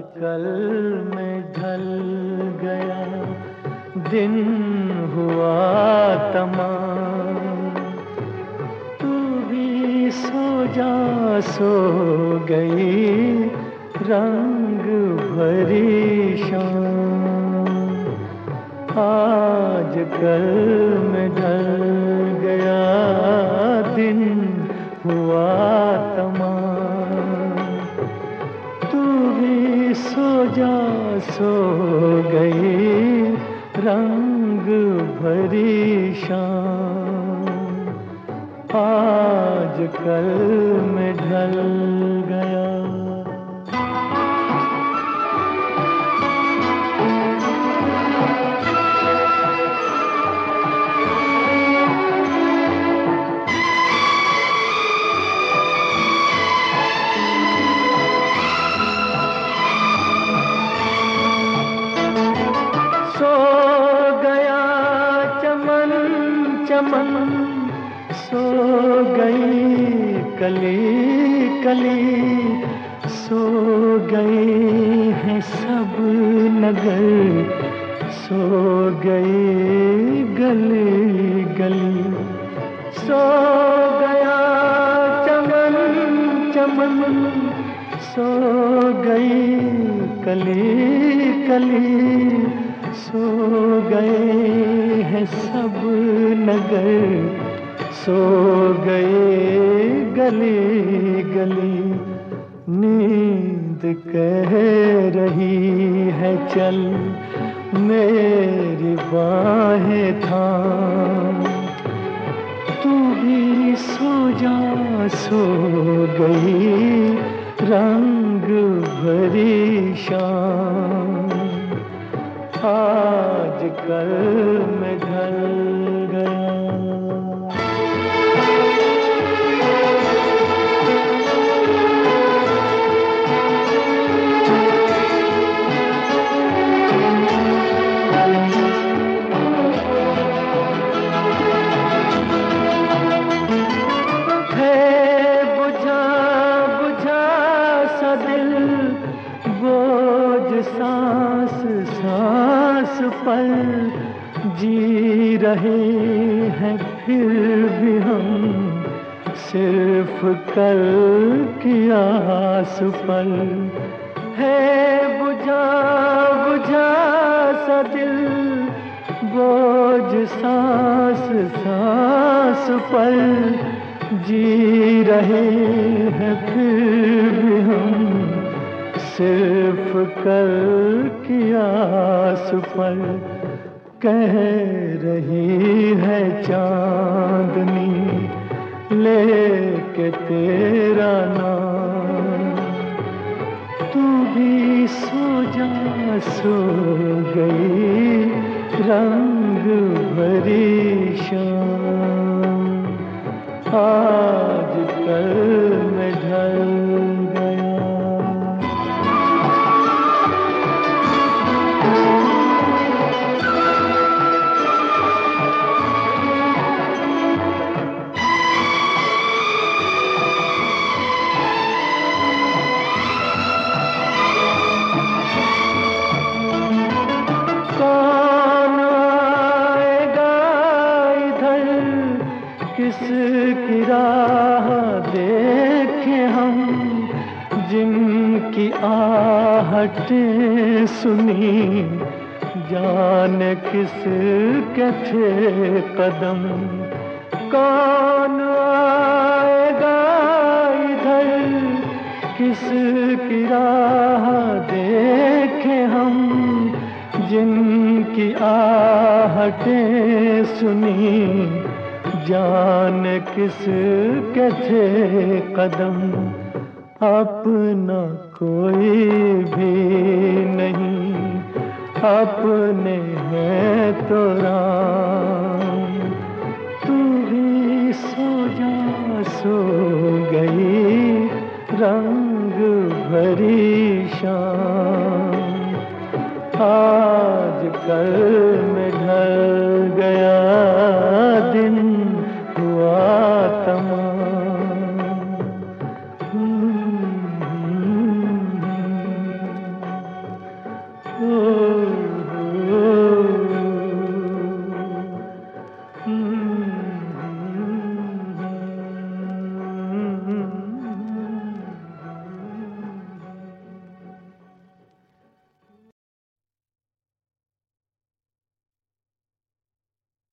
कल में ढल गया, दिन हुआ तमाम। तू भी सो जा, सो गई, रंग भरी शाम। आज कल में ढल गया, दिन हुआ जा सो गई रंग भरी शाम। आज कल में ढल चमन सो गई कली कली, सो गए हैं सब नगर, सो गए गली गली, सो गया चमन चमन, सो गई कली कली सो गए हैं सब नगर, सो गए गली गली। नींद कह रही है, चल मेरी बाहें थाम। तू भी सो जा, सो गई, रंग भरी शाम। आज कल जी रहे हैं फिर भी हम सिर्फ़ कल की आस पर। है बुझा बुझा सा दिल, बोझ सांस सांस पर। जी रहे हैं फिर भी हम सिर्फ़ कल की आस पर। कह रही है चांदनी लेके तेरा नाम। तू भी सो जा, सो गई, रंग भरी शाम। आज कल किसकी राह देखे हम, जिनकी आहटें सुनी। जान किस के थे कदम, कौन आएगा इधर? किसकी राह देखे हम, जिनकी आहटें सुनी। जान किस के थे कदम, अपना कोई भी नहीं, अपने हैं तो राम। तू भी सो जा सो गई, रंग भरी शाम। आज कल